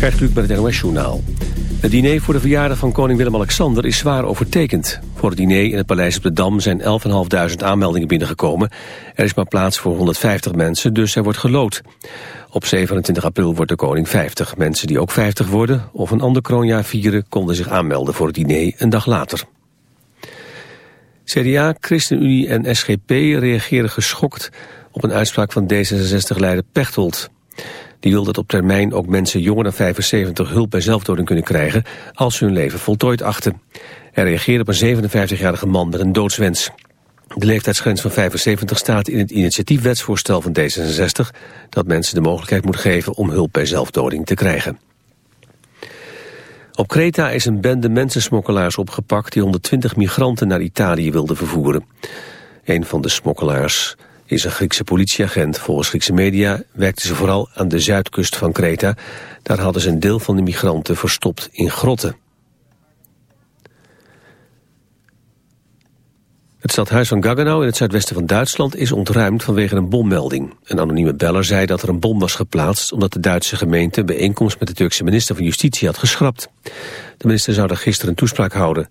Gert Kluk met het NOS-journaal. Het diner voor de verjaardag van koning Willem-Alexander is zwaar overtekend. Voor het diner in het Paleis op de Dam zijn 11.500 aanmeldingen binnengekomen. Er is maar plaats voor 150 mensen, dus er wordt gelood. Op 27 april wordt de koning 50. Mensen die ook 50 worden of een ander kroonjaar vieren... konden zich aanmelden voor het diner een dag later. CDA, ChristenUnie en SGP reageren geschokt op een uitspraak van D66-leider Pechtold. Die wil dat op termijn ook mensen jonger dan 75 hulp bij zelfdoding kunnen krijgen als ze hun leven voltooid achten. Hij reageerde op een 57-jarige man met een doodswens. De leeftijdsgrens van 75 staat in het initiatiefwetsvoorstel van D66 dat mensen de mogelijkheid moet geven om hulp bij zelfdoding te krijgen. Op Kreta is een bende mensensmokkelaars opgepakt die 120 migranten naar Italië wilden vervoeren. Een van de smokkelaars is een Griekse politieagent. Volgens Griekse media werkten ze vooral aan de zuidkust van Kreta. Daar hadden ze een deel van de migranten verstopt in grotten. Het stadhuis van Gaggenau in het zuidwesten van Duitsland is ontruimd vanwege een bommelding. Een anonieme beller zei dat er een bom was geplaatst omdat de Duitse gemeente een bijeenkomst met de Turkse minister van Justitie had geschrapt. De minister zou daar gisteren een toespraak houden.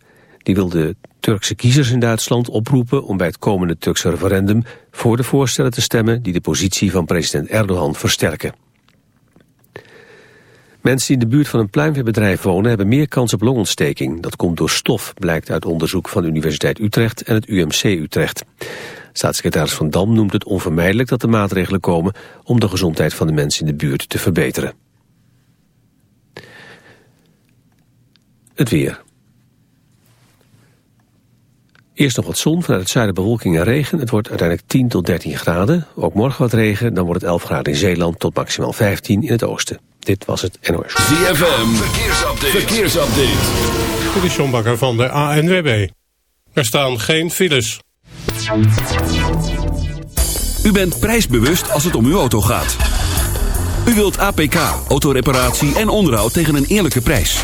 Die wil de Turkse kiezers in Duitsland oproepen om bij het komende Turkse referendum voor de voorstellen te stemmen die de positie van president Erdogan versterken. Mensen die in de buurt van een pluimveebedrijf wonen hebben meer kans op longontsteking. Dat komt door stof, blijkt uit onderzoek van de Universiteit Utrecht en het UMC Utrecht. Staatssecretaris Van Dam noemt het onvermijdelijk dat er maatregelen komen om de gezondheid van de mensen in de buurt te verbeteren. Het weer. Eerst nog wat zon, vanuit het zuiden bewolking en regen. Het wordt uiteindelijk 10 tot 13 graden. Ook morgen wat regen, dan wordt het 11 graden in Zeeland tot maximaal 15 in het oosten. Dit was het NOS. ZFM, verkeersupdate. verkeersupdate. De Sjombakker van de ANWB. Er staan geen files. U bent prijsbewust als het om uw auto gaat. U wilt APK, autoreparatie en onderhoud tegen een eerlijke prijs.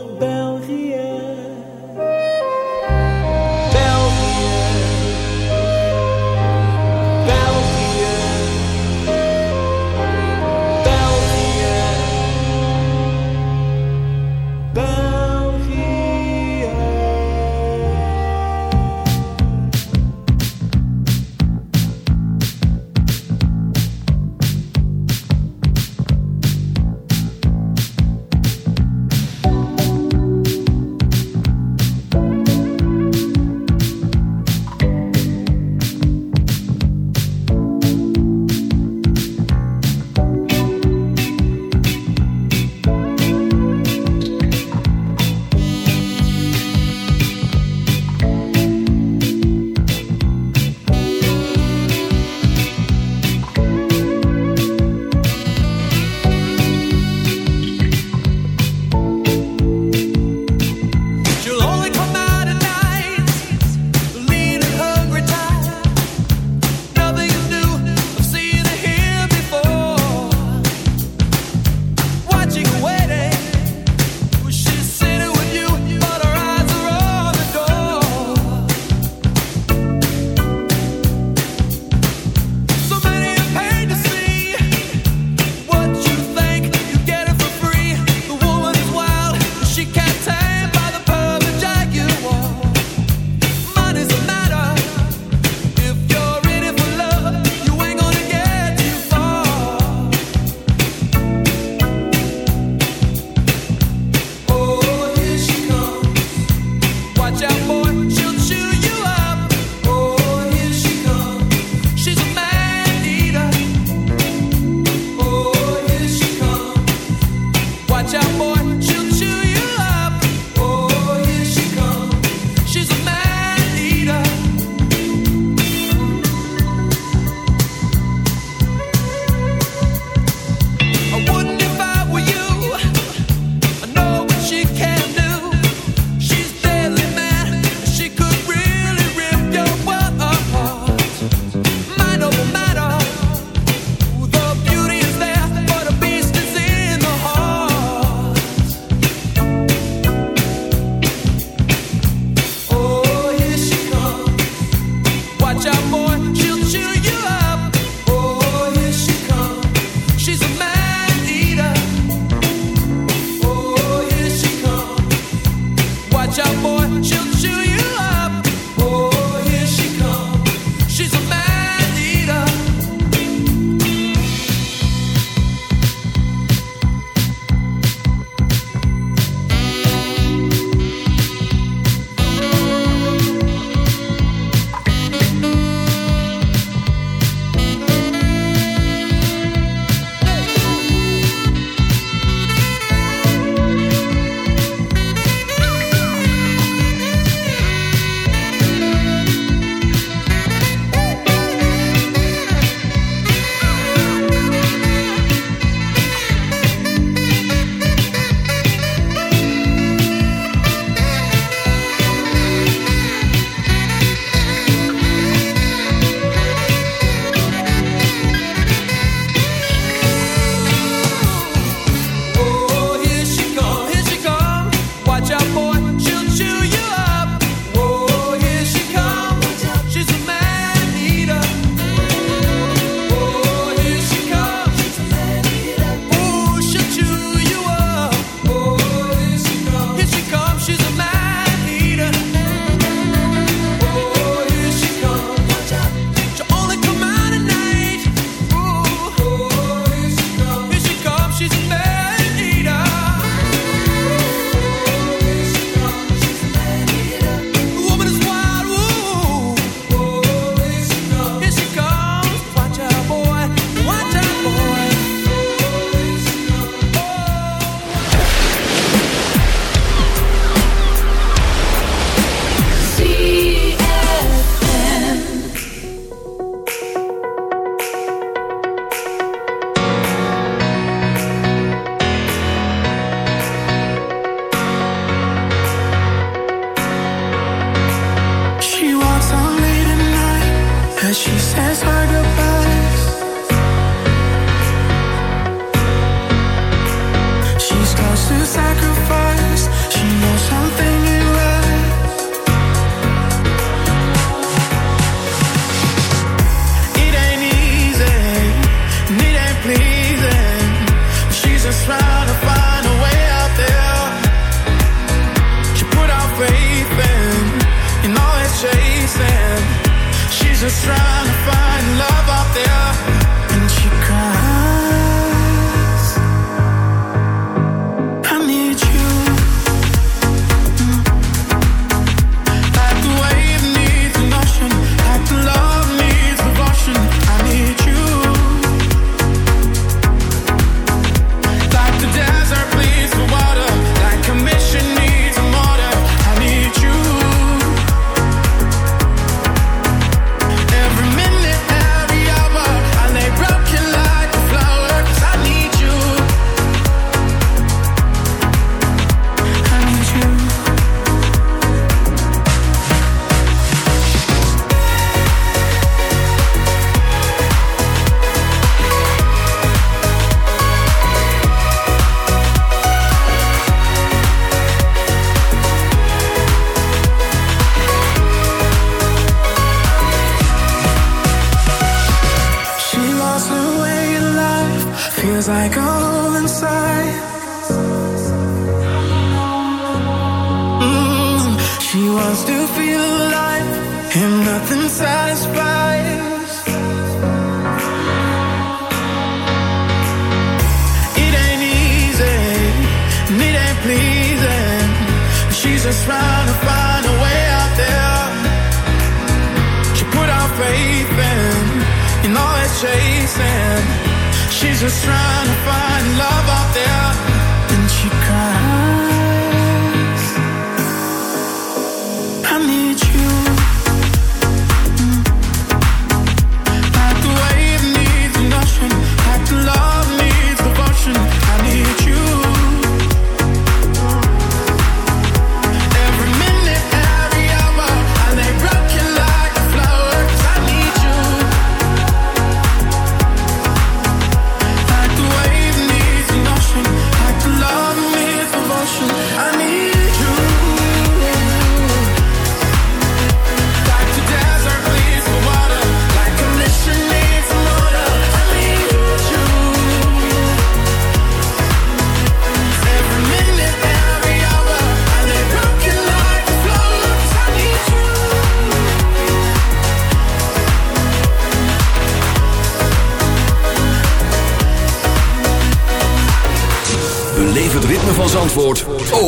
pleasing. She's just trying to find a way out there. She put out faith in, in all that's chasing. She's just trying 离去。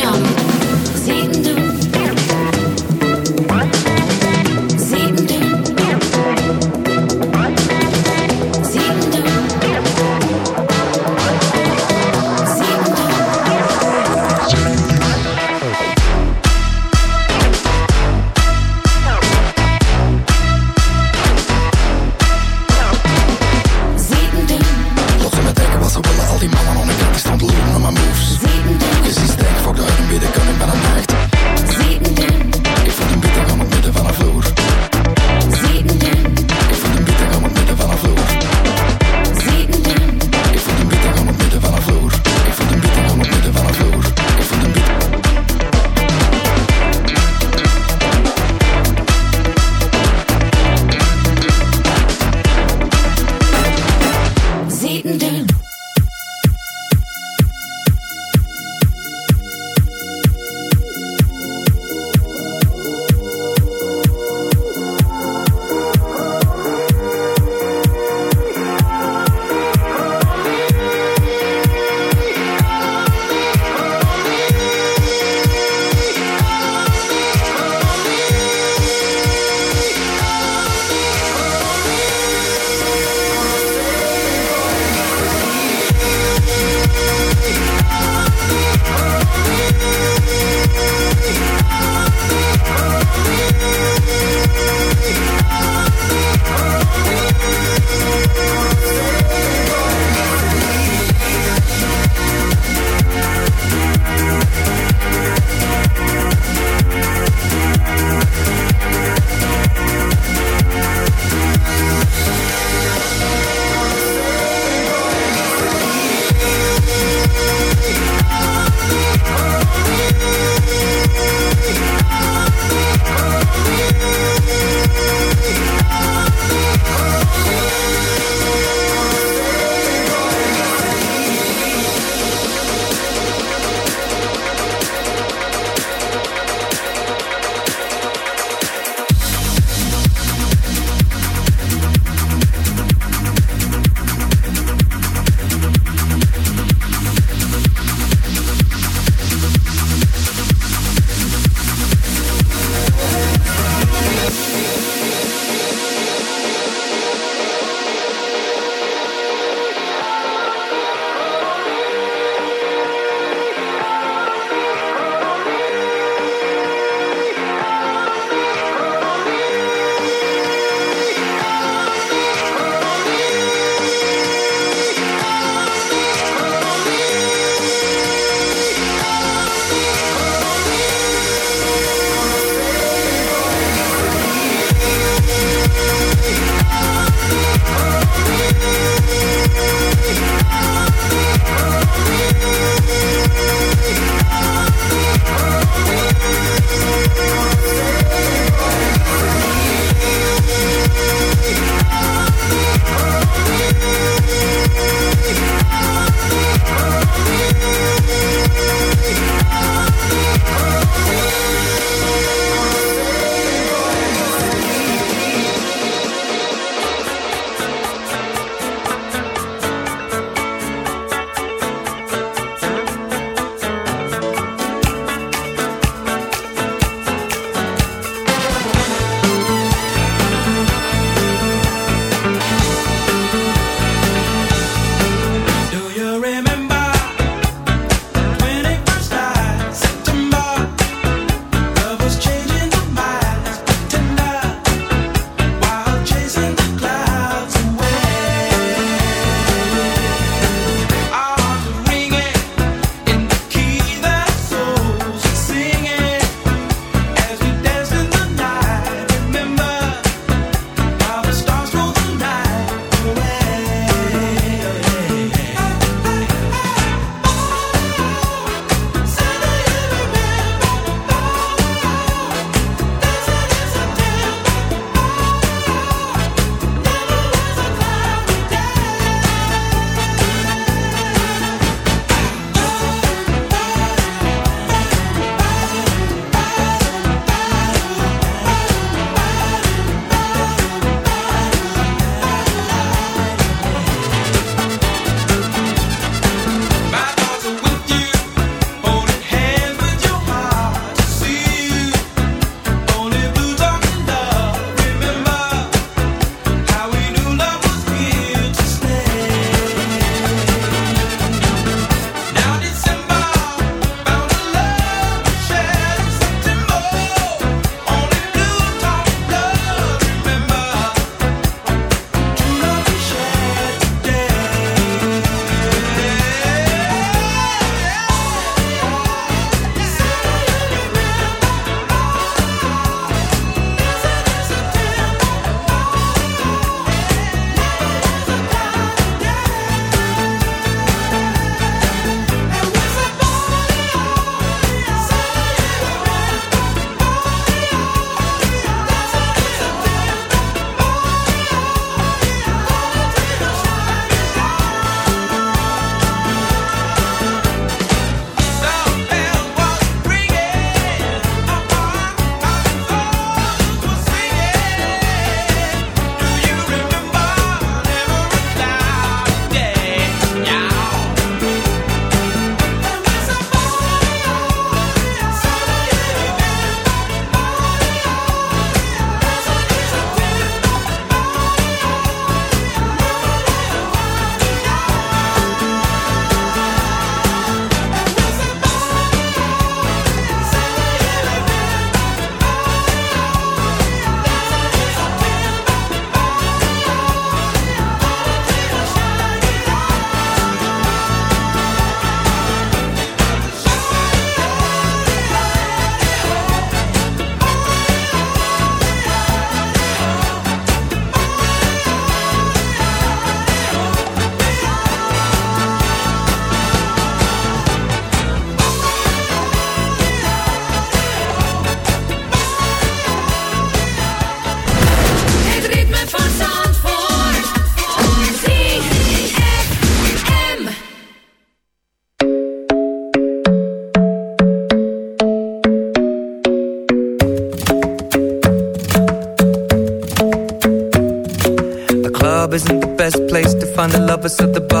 hem doen,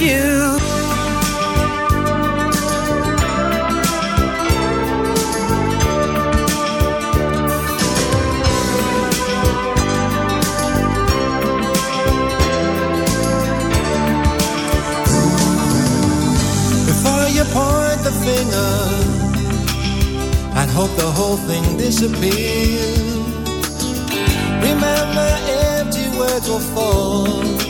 you. Before you point the finger and hope the whole thing disappears. Remember, empty words will fall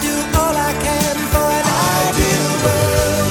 Do all I can for an ideal world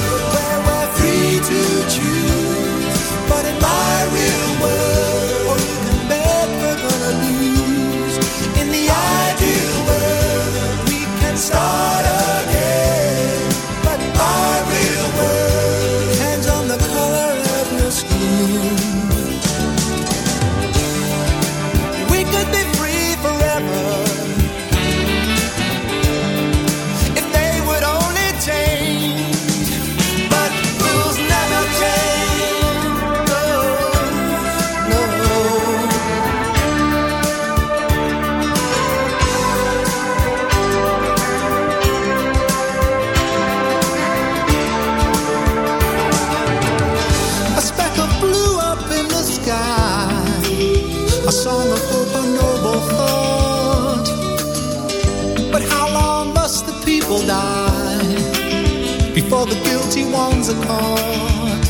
the guilty ones are caught?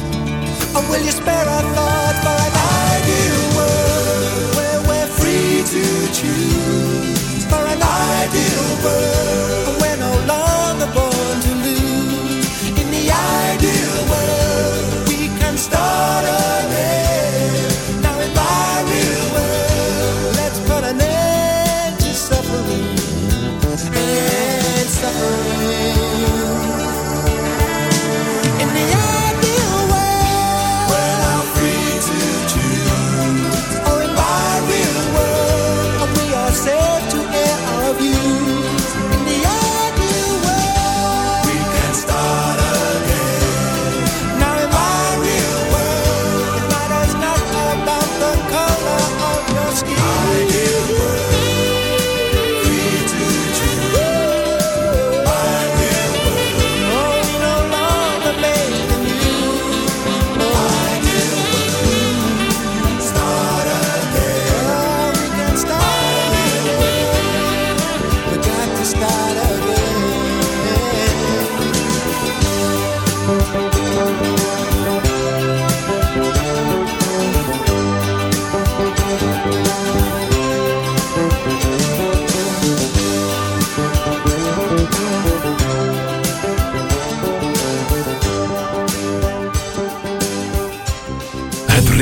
Or will you spare a thought for an ideal world where we're free to choose? For an ideal world we're no longer born to lose. In the ideal world, we can start.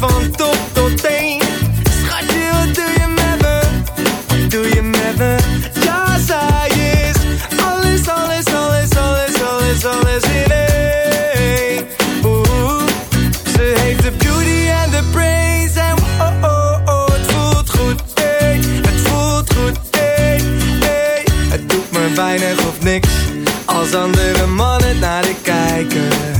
Van top tot teen. Schatje, wat doe je met me? Doe je met me? Ja, zij is alles, alles, alles, alles, alles, alles in één. Ze heeft de beauty en de brains en oh, oh, oh, het voelt goed, hey. Het voelt goed, hey, hey. Het doet me weinig of niks als andere mannen naar de kijken.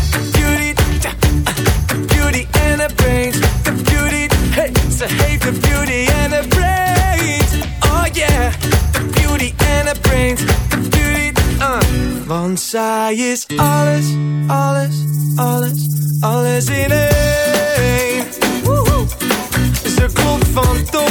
Ze heeft oh, the beauty and the brains. Oh yeah, the beauty en het brains. The beauty, uh. Want zij is alles, alles, alles, alles in één. Ze komt van top